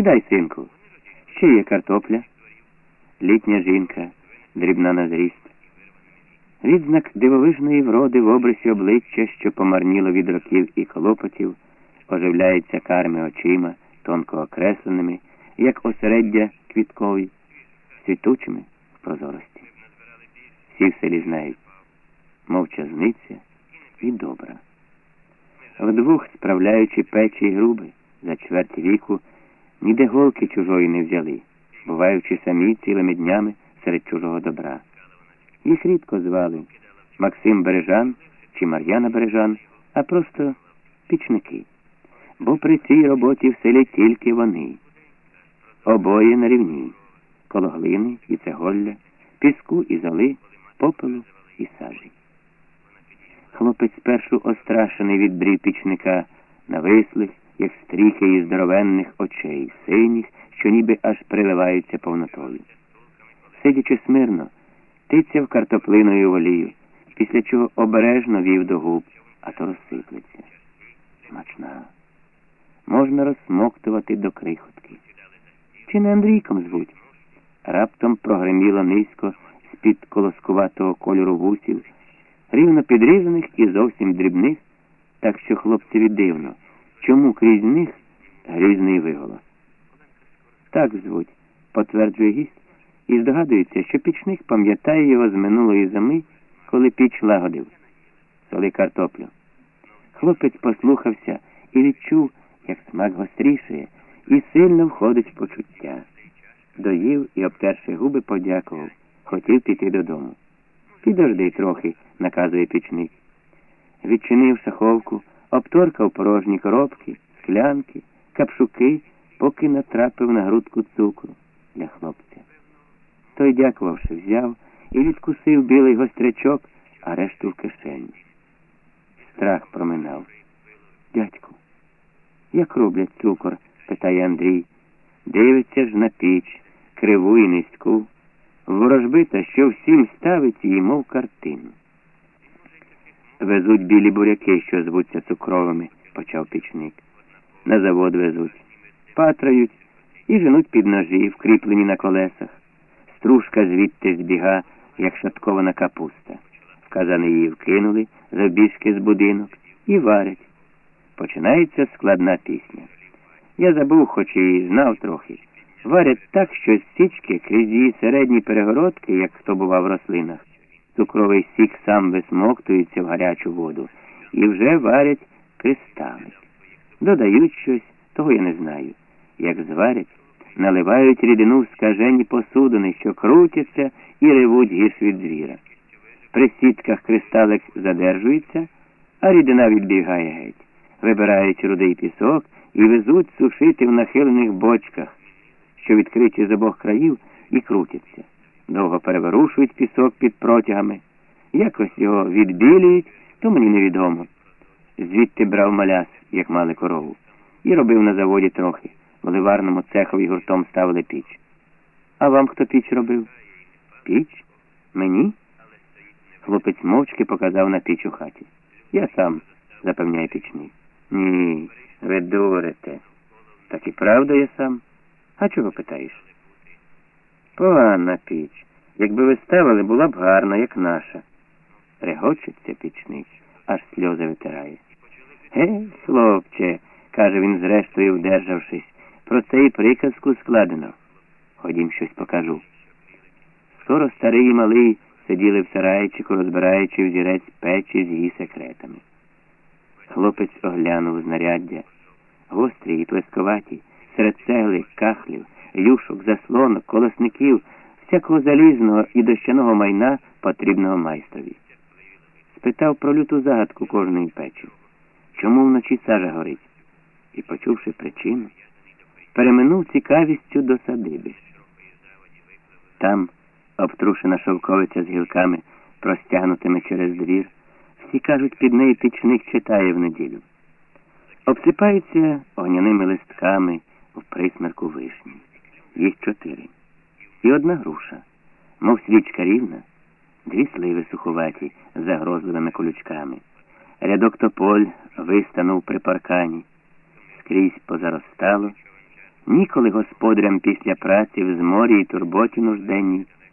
Сідай, синку. Ще є картопля. Літня жінка, дрібна на зріст. Відзнак дивовижної вроди в обрисі обличчя, що помарніло від років і клопотів, оживляється карми очима, тонко окресленими, як осереддя квіткові, світучими в прозорості. Всі в селі знають мовчазниця і добра. Вдвох, справляючи печі й груби, за чверть віку, ніде голки чужої не взяли, буваючи самі цілими днями серед чужого добра. Їх рідко звали Максим Бережан чи Мар'яна Бережан, а просто пічники. Бо при цій роботі в селі тільки вони. Обоє на рівні, коло глини і цеголля, піску і золи, попелу і сажі. Хлопець спершу острашений від брів пічника, навислих, як стріхи із здоровенних очей, синіх, що ніби аж приливаються повнотою. Сидячи смирно, тицяв картоплиною волію, після чого обережно вів до губ, а то розсиплеться. Смачна. Можна розсмоктувати до крихотки. Чи не Андрійком звуть? Раптом прогреміло низько з-під колоскуватого кольору вусів, рівно підрізаних і зовсім дрібних, так що хлопцеві дивно, чому крізь них грізний виголос. Так звуть, потверджує гість, і здогадується, що пічник пам'ятає його з минулої зими, коли піч лагодив. Соли картоплю. Хлопець послухався і відчув, як смак гострішає, і сильно входить в почуття. Доїв і, обтерши губи, подякував, хотів піти додому. Підожди трохи, наказує пічник. Відчинив шаховку, обторкав порожні коробки, склянки, капшуки, поки натрапив на грудку цукру для хлопця. Той, дякувавши, взяв і відкусив білий гострячок, а решту в кишені. Страх проминав. Дядьку, як роблять цукор? питає Андрій. Дивиться ж на піч, криву і низьку, ворожбита, що всім ставить її, мов картину. Везуть білі буряки, що звуться цукровими, почав пічник. На завод везуть, патрають і женуть під ножі, вкріплені на колесах. Стружка звідти збіга, як шаткована капуста. В казани її вкинули забіжки з будинок і варять. Починається складна пісня. Я забув, хоч і знав трохи. Варять так, що з січки крізь її середні перегородки, як хто бував в рослинах, цукровий сік сам висмоктується в гарячу воду і вже варять кристали. Додають щось, того я не знаю. Як зварять, наливають рідину в скажені посудини, що крутяться і ревуть гірш від звіра. При сітках кристалик задержується, а рідина відбігає геть. Вибирають рудий пісок і везуть сушити в нахилених бочках, що відкриті з обох країв і крутяться. Довго переворушують пісок під протягами. Якось його відбілюють, то мені невідомо. Звідти брав маляс, як мали корову, і робив на заводі трохи. В ливарному цехові гуртом ставили піч. А вам хто піч робив? Піч? Мені? Хлопець мовчки показав на піч у хаті. Я сам, запевняє пічний. Ні, ви дурите. Так і правда я сам. А чого питаєш? Погана піч. Якби ви ставили, була б гарна, як наша. Регочеться пічник, аж сльози витирає. Гей, хлопче, каже він, зрештою, вдержавшись, про це і приказку складено. Ходім щось покажу. Скоро старий і малий сиділи в сарайчику, розбираючи взірець печі з її секретами. Хлопець оглянув знаряддя, гострі і плесковаті, серед цегли, кахлів, юшок, заслонок, колосників, всякого залізного і дощаного майна потрібного майстрові. Спитав про люту загадку кожної печі, чому вночі сажа горить, і, почувши причину, переминув цікавістю до садиби. Там, обтрушена шовковиця з гілками, простягнутими через двір, всі кажуть, під неї пічник читає в неділю. Обсипаються огняними листками в присмерку вишні. Їх чотири. І одна груша, мов свічка рівна, дві сливи суховаті загрозливими колючками. Рядок тополь вистанув при паркані, скрізь позаростало, Ніколи господарям після праці в зморі й турботі нужденній